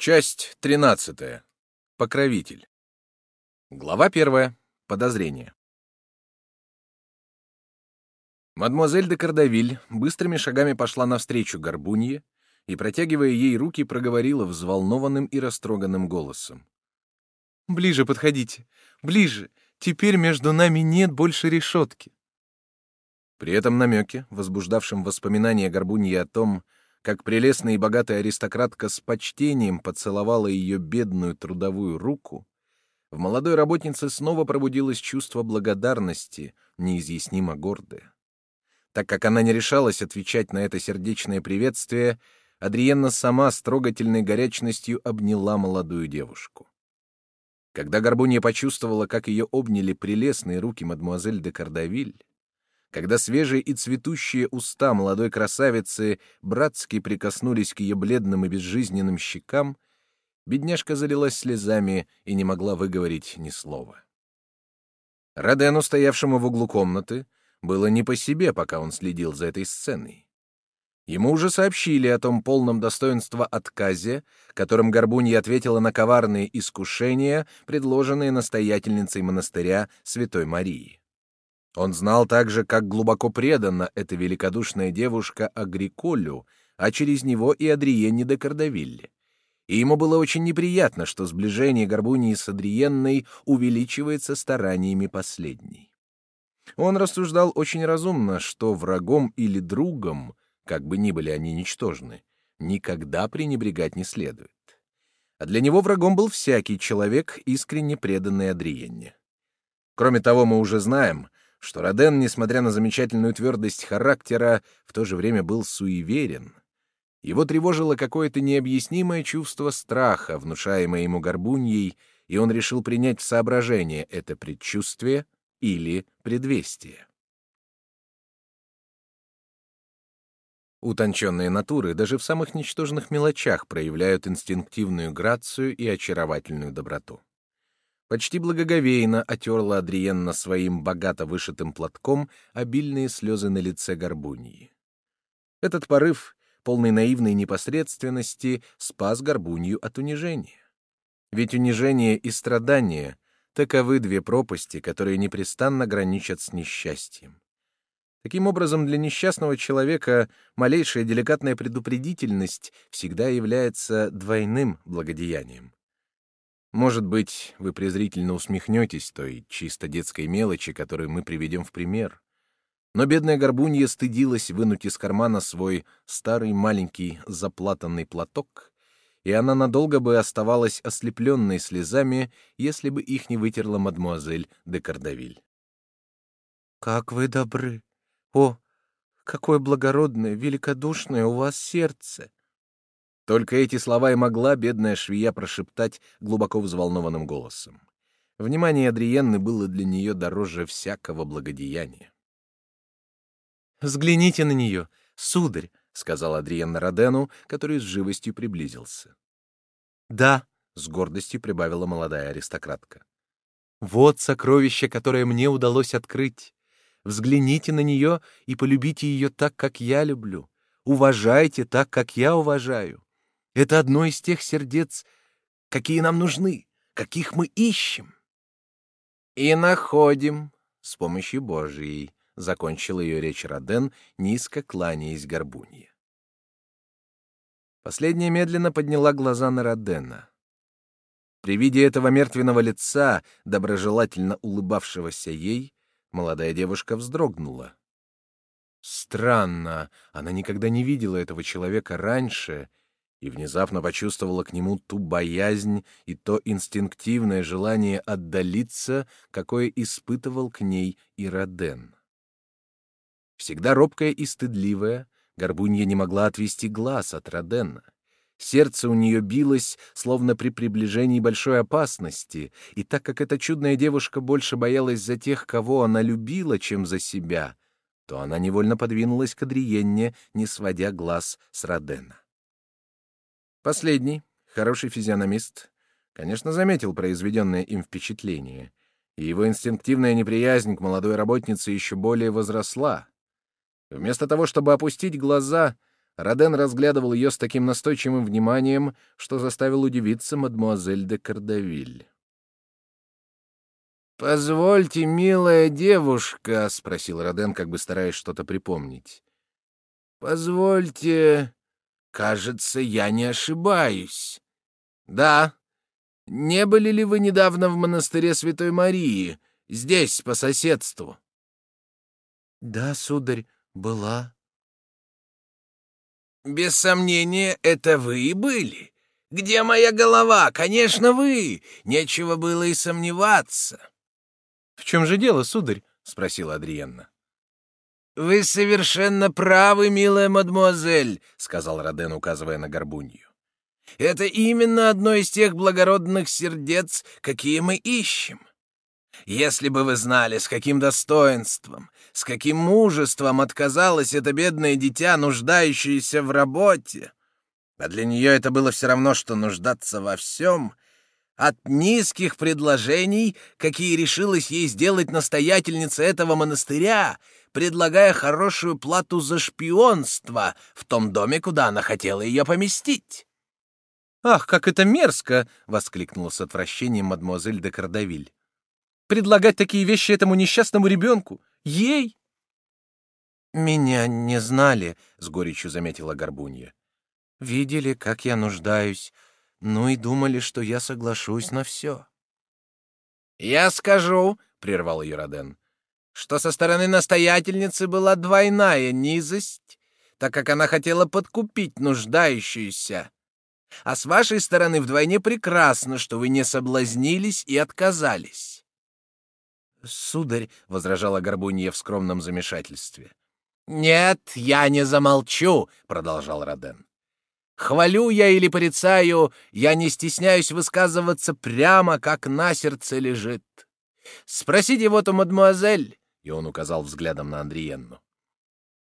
Часть 13. Покровитель. Глава 1. Подозрение. Мадемуазель де Кардавиль быстрыми шагами пошла навстречу Горбунье и, протягивая ей руки, проговорила взволнованным и растроганным голосом. «Ближе подходите, ближе. Теперь между нами нет больше решетки». При этом намеке, возбуждавшем воспоминания Горбуньи о том, как прелестная и богатая аристократка с почтением поцеловала ее бедную трудовую руку, в молодой работнице снова пробудилось чувство благодарности, неизъяснимо гордое. Так как она не решалась отвечать на это сердечное приветствие, Адриенна сама с трогательной горячностью обняла молодую девушку. Когда Горбунья почувствовала, как ее обняли прелестные руки мадемуазель де Кардавиль, когда свежие и цветущие уста молодой красавицы братски прикоснулись к ее бледным и безжизненным щекам, бедняжка залилась слезами и не могла выговорить ни слова. Родену, стоявшему в углу комнаты, было не по себе, пока он следил за этой сценой. Ему уже сообщили о том полном достоинства отказе, которым Горбунья ответила на коварные искушения, предложенные настоятельницей монастыря Святой Марии. Он знал также, как глубоко предана эта великодушная девушка Агриколю, а через него и Адриенне де Кардавилле. И ему было очень неприятно, что сближение Горбунии с Адриенной увеличивается стараниями последней. Он рассуждал очень разумно, что врагом или другом, как бы ни были они ничтожны, никогда пренебрегать не следует. А для него врагом был всякий человек, искренне преданный Адриенне. Кроме того, мы уже знаем, что Роден, несмотря на замечательную твердость характера, в то же время был суеверен. Его тревожило какое-то необъяснимое чувство страха, внушаемое ему горбуньей, и он решил принять в соображение это предчувствие или предвестие. Утонченные натуры даже в самых ничтожных мелочах проявляют инстинктивную грацию и очаровательную доброту. Почти благоговейно отерла Адриенна своим богато вышитым платком обильные слезы на лице Горбуньи. Этот порыв, полный наивной непосредственности, спас Горбунью от унижения. Ведь унижение и страдание — таковы две пропасти, которые непрестанно граничат с несчастьем. Таким образом, для несчастного человека малейшая деликатная предупредительность всегда является двойным благодеянием. Может быть, вы презрительно усмехнетесь той чисто детской мелочи, которую мы приведем в пример. Но бедная горбунья стыдилась вынуть из кармана свой старый маленький заплатанный платок, и она надолго бы оставалась ослепленной слезами, если бы их не вытерла мадмуазель де Кардавиль. «Как вы добры! О, какое благородное, великодушное у вас сердце!» Только эти слова и могла бедная швея прошептать глубоко взволнованным голосом. Внимание Адриенны было для нее дороже всякого благодеяния. «Взгляните на нее, сударь», — сказала Адриенна Родену, который с живостью приблизился. «Да», — с гордостью прибавила молодая аристократка. «Вот сокровище, которое мне удалось открыть. Взгляните на нее и полюбите ее так, как я люблю. Уважайте так, как я уважаю. Это одно из тех сердец, какие нам нужны, каких мы ищем. И находим с помощью Божией, — закончил ее речь Роден, низко кланяясь горбунье. Последняя медленно подняла глаза на Родена. При виде этого мертвенного лица, доброжелательно улыбавшегося ей, молодая девушка вздрогнула. Странно, она никогда не видела этого человека раньше и внезапно почувствовала к нему ту боязнь и то инстинктивное желание отдалиться, какое испытывал к ней и Роден. Всегда робкая и стыдливая, Горбунья не могла отвести глаз от Родена. Сердце у нее билось, словно при приближении большой опасности, и так как эта чудная девушка больше боялась за тех, кого она любила, чем за себя, то она невольно подвинулась к Адриенне, не сводя глаз с Родена. Последний, хороший физиономист, конечно, заметил произведенное им впечатление, и его инстинктивная неприязнь к молодой работнице еще более возросла. Вместо того, чтобы опустить глаза, Роден разглядывал ее с таким настойчивым вниманием, что заставил удивиться мадмуазель де Кардавиль. «Позвольте, милая девушка», — спросил Роден, как бы стараясь что-то припомнить. «Позвольте, кажется, я не ошибаюсь. Да, не были ли вы недавно в монастыре Святой Марии, здесь, по соседству?» «Да, сударь, была». «Без сомнения, это вы и были. Где моя голова? Конечно, вы. Нечего было и сомневаться». «В чем же дело, сударь?» — спросила Адриенна. «Вы совершенно правы, милая мадмуазель», — сказал Роден, указывая на горбунью. «Это именно одно из тех благородных сердец, какие мы ищем. Если бы вы знали, с каким достоинством, с каким мужеством отказалось это бедное дитя, нуждающееся в работе, а для нее это было все равно, что нуждаться во всем — от низких предложений, какие решилась ей сделать настоятельница этого монастыря, предлагая хорошую плату за шпионство в том доме, куда она хотела ее поместить. «Ах, как это мерзко!» — воскликнула с отвращением мадемуазель де Кардавиль. «Предлагать такие вещи этому несчастному ребенку? Ей?» «Меня не знали», — с горечью заметила Горбунья. «Видели, как я нуждаюсь, ну и думали, что я соглашусь на все. «Я скажу», — прервал ее Роден, — «что со стороны настоятельницы была двойная низость, так как она хотела подкупить нуждающуюся. А с вашей стороны вдвойне прекрасно, что вы не соблазнились и отказались». «Сударь», — возражала Горбунья в скромном замешательстве. «Нет, я не замолчу», — продолжал Роден. Хвалю я или порицаю, я не стесняюсь высказываться прямо, как на сердце лежит. Спросите вот у мадемуазель, и он указал взглядом на Андриенну.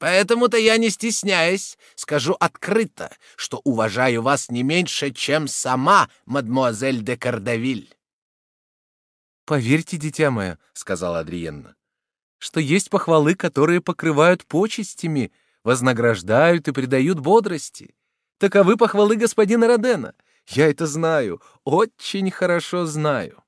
Поэтому-то я не стесняюсь, скажу открыто, что уважаю вас не меньше, чем сама мадемуазель де Кардавиль. «Поверьте, дитя мое», — сказала Адриенна, — «что есть похвалы, которые покрывают почестями, вознаграждают и придают бодрости. Таковы похвалы господина Родена. Я это знаю, очень хорошо знаю.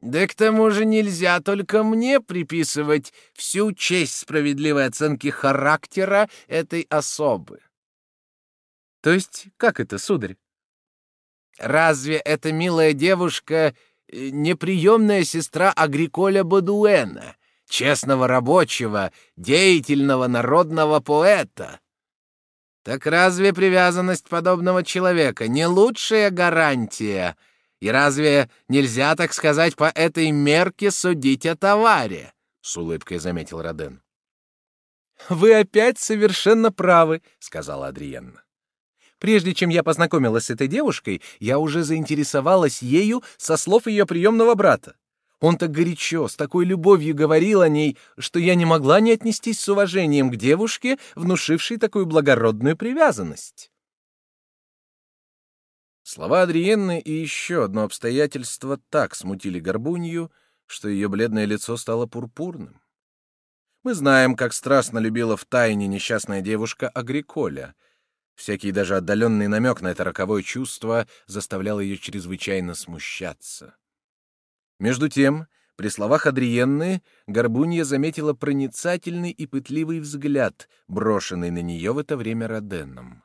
Да к тому же нельзя только мне приписывать всю честь справедливой оценки характера этой особы. То есть как это, сударь? Разве эта милая девушка э, неприемная сестра Агриколя Бадуэна, честного рабочего, деятельного народного поэта, так разве привязанность подобного человека не лучшая гарантия? И разве нельзя, так сказать, по этой мерке судить о товаре? С улыбкой заметил Роден. Вы опять совершенно правы, сказала Адриенна. Прежде чем я познакомилась с этой девушкой, я уже заинтересовалась ею со слов ее приемного брата. Он так горячо, с такой любовью говорил о ней, что я не могла не отнестись с уважением к девушке, внушившей такую благородную привязанность. Слова Адриенны и еще одно обстоятельство так смутили Горбунью, что ее бледное лицо стало пурпурным. Мы знаем, как страстно любила в тайне несчастная девушка Агриколя. Всякий даже отдаленный намек на это роковое чувство заставлял ее чрезвычайно смущаться. Между тем, при словах Адриенны, Горбунья заметила проницательный и пытливый взгляд, брошенный на нее в это время Роденом.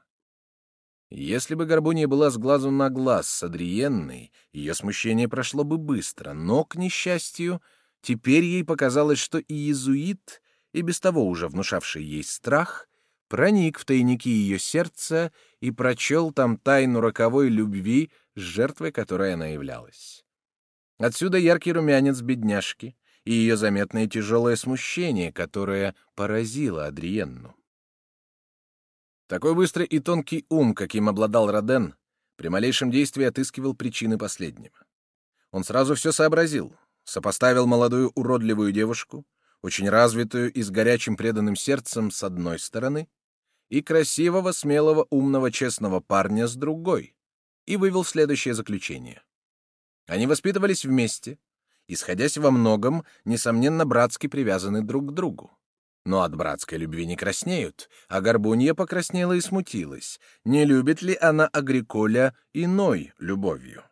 Если бы Горбунья была с глазу на глаз с Адриенной, ее смущение прошло бы быстро, но, к несчастью, теперь ей показалось, что и иезуит, и без того уже внушавший ей страх, проник в тайники ее сердца и прочел там тайну роковой любви, с жертвой которой она являлась. Отсюда яркий румянец бедняжки и ее заметное тяжелое смущение, которое поразило Адриенну. Такой быстрый и тонкий ум, каким обладал Роден, при малейшем действии отыскивал причины последнего. Он сразу все сообразил, сопоставил молодую уродливую девушку, очень развитую и с горячим преданным сердцем с одной стороны, и красивого, смелого, умного, честного парня с другой, и вывел следующее заключение. Они воспитывались вместе, исходясь во многом, несомненно, братски привязаны друг к другу. Но от братской любви не краснеют, а Горбунья покраснела и смутилась. Не любит ли она Агриколя иной любовью?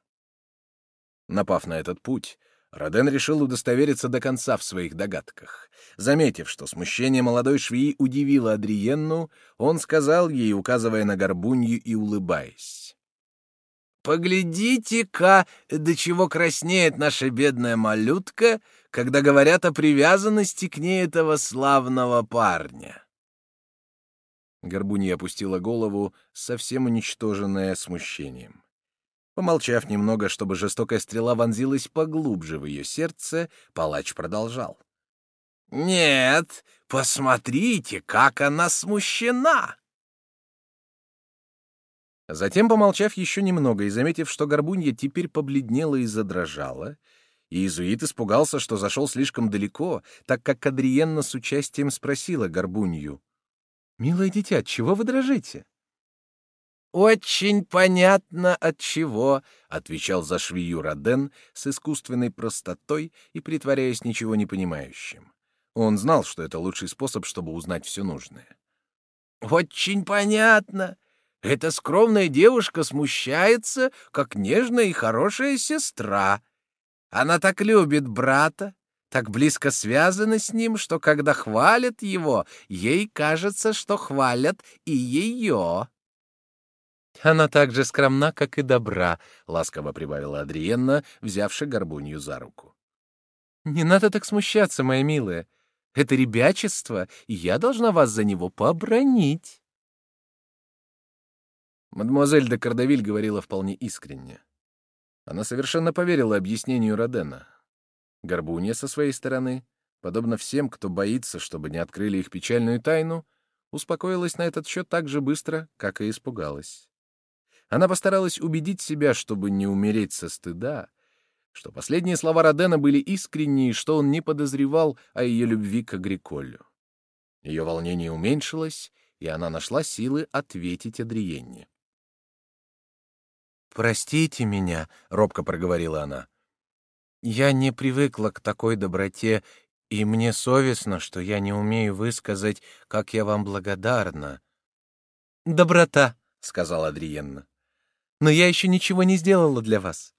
Напав на этот путь, Роден решил удостовериться до конца в своих догадках. Заметив, что смущение молодой швеи удивило Адриенну, он сказал ей, указывая на горбунью и улыбаясь. «Поглядите-ка, до чего краснеет наша бедная малютка, когда говорят о привязанности к ней этого славного парня». Горбунья опустила голову, совсем уничтоженная смущением. Помолчав немного, чтобы жестокая стрела вонзилась поглубже в ее сердце, палач продолжал. «Нет, посмотрите, как она смущена!» Затем, помолчав еще немного и заметив, что горбунья теперь побледнела и задрожала, иезуит испугался, что зашел слишком далеко, так как Кадриенна с участием спросила горбунью. «Милое дитя, чего вы дрожите?» «Очень понятно, от чего», — отвечал за швею Роден с искусственной простотой и притворяясь ничего не понимающим. Он знал, что это лучший способ, чтобы узнать все нужное. «Очень понятно. Эта скромная девушка смущается, как нежная и хорошая сестра. Она так любит брата, так близко связана с ним, что когда хвалят его, ей кажется, что хвалят и ее». Она так же скромна, как и добра, — ласково прибавила Адриенна, взявши горбунью за руку. Не надо так смущаться, моя милая. Это ребячество, и я должна вас за него побронить. Мадемуазель де Кардавиль говорила вполне искренне. Она совершенно поверила объяснению Родена. Горбунья со своей стороны, подобно всем, кто боится, чтобы не открыли их печальную тайну, успокоилась на этот счет так же быстро, как и испугалась. Она постаралась убедить себя, чтобы не умереть со стыда, что последние слова Родена были искренние, что он не подозревал о ее любви к Агриколю. Ее волнение уменьшилось, и она нашла силы ответить Адриенне. «Простите меня», — робко проговорила она. «Я не привыкла к такой доброте, и мне совестно, что я не умею высказать, как я вам благодарна». «Доброта», — сказала Адриенна но я еще ничего не сделала для вас.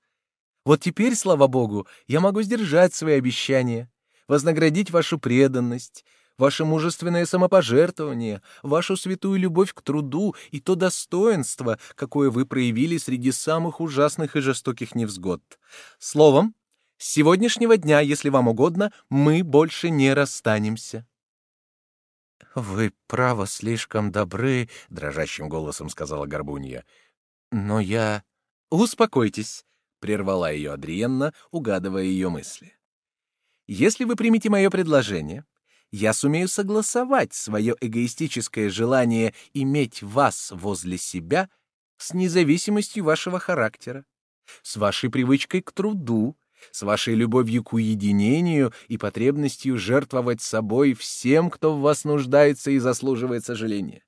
Вот теперь, слава богу, я могу сдержать свои обещания, вознаградить вашу преданность, ваше мужественное самопожертвование, вашу святую любовь к труду и то достоинство, какое вы проявили среди самых ужасных и жестоких невзгод. Словом, с сегодняшнего дня, если вам угодно, мы больше не расстанемся. «Вы, право, слишком добры», — дрожащим голосом сказала Горбунья. Но я... Успокойтесь, прервала ее Адриенна, угадывая ее мысли. Если вы примете мое предложение, я сумею согласовать свое эгоистическое желание иметь вас возле себя с независимостью вашего характера, с вашей привычкой к труду, с вашей любовью к уединению и потребностью жертвовать собой всем, кто в вас нуждается и заслуживает сожаления.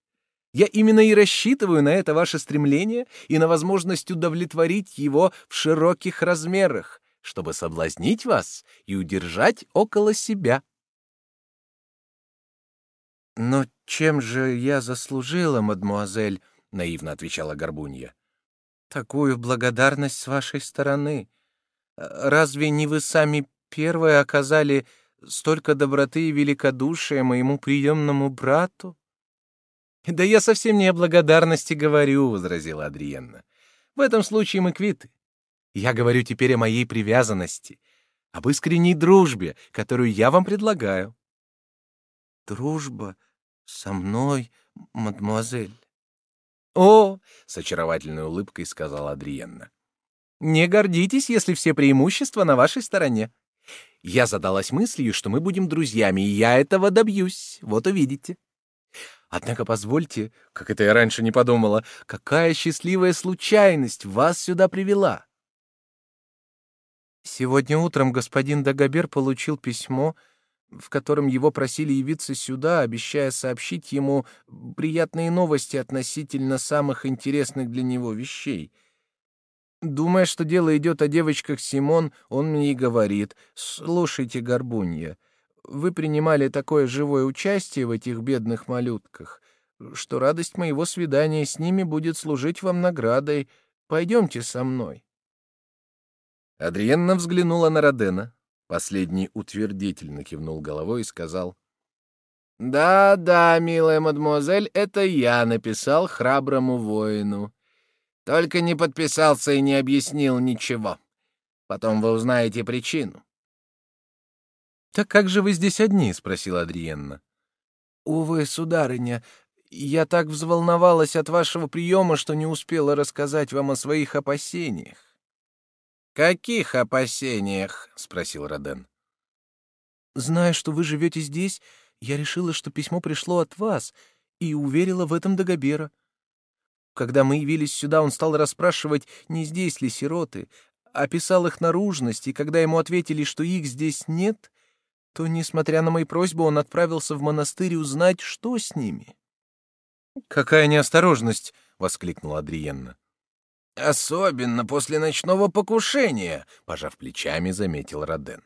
Я именно и рассчитываю на это ваше стремление и на возможность удовлетворить его в широких размерах, чтобы соблазнить вас и удержать около себя. «Но чем же я заслужила, мадмуазель?» — наивно отвечала Горбунья. «Такую благодарность с вашей стороны. Разве не вы сами первые оказали столько доброты и великодушия моему приемному брату?» «Да я совсем не о благодарности говорю», — возразила Адриенна. «В этом случае мы квиты. Я говорю теперь о моей привязанности, об искренней дружбе, которую я вам предлагаю». «Дружба со мной, мадемуазель?» «О!» — с очаровательной улыбкой сказала Адриенна. «Не гордитесь, если все преимущества на вашей стороне. Я задалась мыслью, что мы будем друзьями, и я этого добьюсь. Вот увидите». Однако позвольте, как это я раньше не подумала, какая счастливая случайность вас сюда привела. Сегодня утром господин Дагобер получил письмо, в котором его просили явиться сюда, обещая сообщить ему приятные новости относительно самых интересных для него вещей. Думая, что дело идет о девочках Симон, он мне и говорит, «Слушайте, Горбунья, вы принимали такое живое участие в этих бедных малютках, что радость моего свидания с ними будет служить вам наградой. Пойдемте со мной. Адриенна взглянула на Родена. Последний утвердительно кивнул головой и сказал. «Да, да, милая мадемуазель, это я написал храброму воину. Только не подписался и не объяснил ничего. Потом вы узнаете причину». «Так как же вы здесь одни?» — спросила Адриенна. «Увы, сударыня, я так взволновалась от вашего приема, что не успела рассказать вам о своих опасениях. «Каких опасениях?» — спросил Роден. «Зная, что вы живете здесь, я решила, что письмо пришло от вас, и уверила в этом Дагобера. Когда мы явились сюда, он стал расспрашивать, не здесь ли сироты, описал их наружность, и когда ему ответили, что их здесь нет, то, несмотря на мои просьбы, он отправился в монастырь узнать, что с ними». «Какая неосторожность!» — воскликнула Адриенна. Особенно после ночного покушения, пожав плечами, заметил Роден.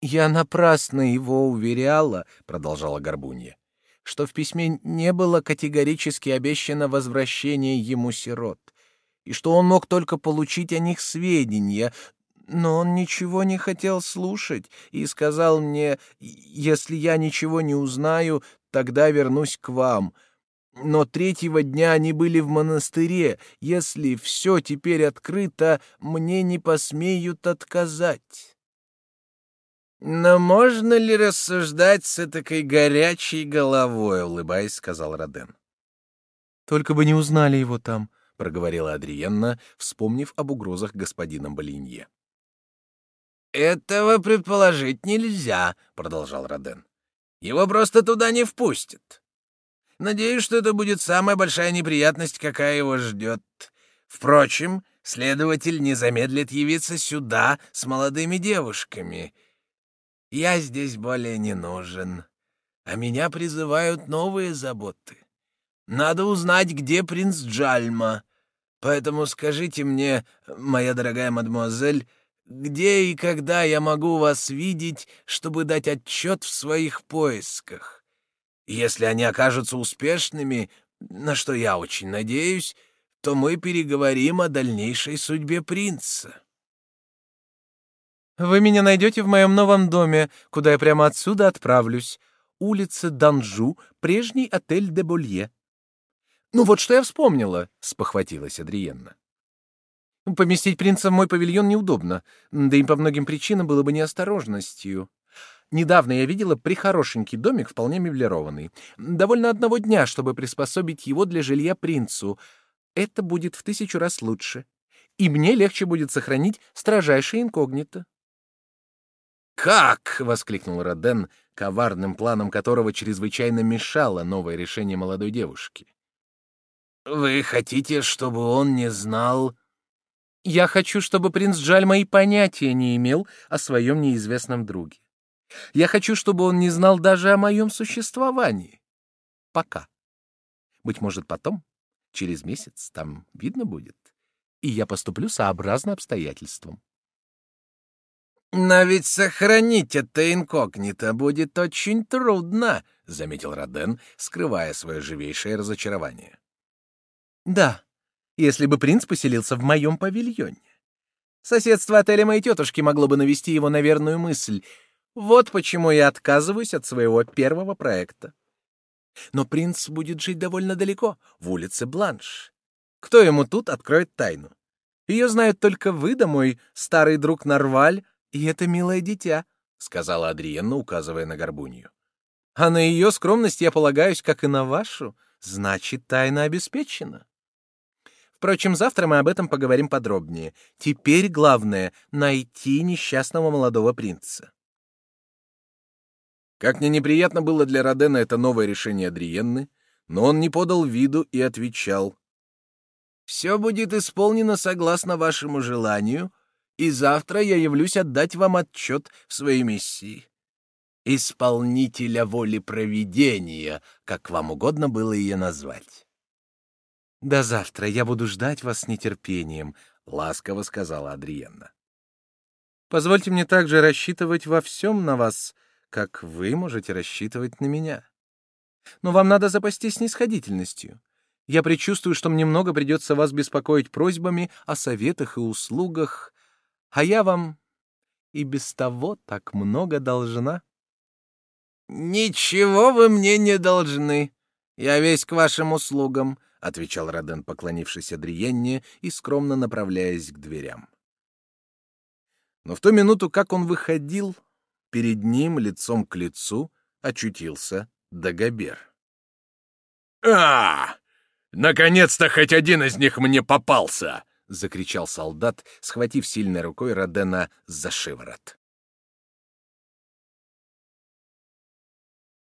Я напрасно его уверяла, продолжала Горбунья, что в письме не было категорически обещано возвращение ему сирот, и что он мог только получить о них сведения, но он ничего не хотел слушать и сказал мне, если я ничего не узнаю, тогда вернусь к вам но третьего дня они были в монастыре. Если все теперь открыто, мне не посмеют отказать. «Но можно ли рассуждать с такой горячей головой?» — улыбаясь, сказал Роден. «Только бы не узнали его там», — проговорила Адриенна, вспомнив об угрозах господина Болинье. «Этого предположить нельзя», — продолжал Роден. «Его просто туда не впустят. Надеюсь, что это будет самая большая неприятность, какая его ждет. Впрочем, следователь не замедлит явиться сюда с молодыми девушками. Я здесь более не нужен, а меня призывают новые заботы. Надо узнать, где принц Джальма. Поэтому скажите мне, моя дорогая мадемуазель, где и когда я могу вас видеть, чтобы дать отчет в своих поисках? Если они окажутся успешными, на что я очень надеюсь, то мы переговорим о дальнейшей судьбе принца. Вы меня найдете в моем новом доме, куда я прямо отсюда отправлюсь. Улица Данжу, прежний отель де Болье. Ну вот что я вспомнила, спохватилась Адриенна. Поместить принца в мой павильон неудобно, да и по многим причинам было бы неосторожностью. Недавно я видела прихорошенький домик, вполне меблированный. Довольно одного дня, чтобы приспособить его для жилья принцу. Это будет в тысячу раз лучше. И мне легче будет сохранить строжайшее инкогнито. «Как?» — воскликнул Роден, коварным планом которого чрезвычайно мешало новое решение молодой девушки. «Вы хотите, чтобы он не знал...» «Я хочу, чтобы принц Джальма и понятия не имел о своем неизвестном друге. Я хочу, чтобы он не знал даже о моем существовании. Пока. Быть может, потом, через месяц, там видно будет, и я поступлю сообразно обстоятельствам. «Но ведь сохранить это инкогнито будет очень трудно», — заметил Роден, скрывая свое живейшее разочарование. «Да, если бы принц поселился в моем павильоне. Соседство отеля моей тетушки могло бы навести его на верную мысль — вот почему я отказываюсь от своего первого проекта. Но принц будет жить довольно далеко, в улице Бланш. Кто ему тут откроет тайну? Ее знают только вы да мой старый друг Нарваль и это милое дитя, — сказала Адриенна, указывая на горбунью. А на ее скромность я полагаюсь, как и на вашу, значит, тайна обеспечена. Впрочем, завтра мы об этом поговорим подробнее. Теперь главное — найти несчастного молодого принца. Как мне неприятно было для Родена это новое решение Адриенны, но он не подал виду и отвечал. «Все будет исполнено согласно вашему желанию, и завтра я явлюсь отдать вам отчет в своей миссии. Исполнителя воли провидения, как вам угодно было ее назвать». «До завтра я буду ждать вас с нетерпением», — ласково сказала Адриенна. «Позвольте мне также рассчитывать во всем на вас, — как вы можете рассчитывать на меня. Но вам надо запастись снисходительностью. Я предчувствую, что мне много придется вас беспокоить просьбами о советах и услугах, а я вам и без того так много должна. «Ничего вы мне не должны. Я весь к вашим услугам», — отвечал Роден, поклонившись Адриенне и скромно направляясь к дверям. Но в ту минуту, как он выходил, перед ним лицом к лицу очутился Дагобер. «А, наконец-то хоть один из них мне попался!» — закричал солдат, схватив сильной рукой Родена за шиворот.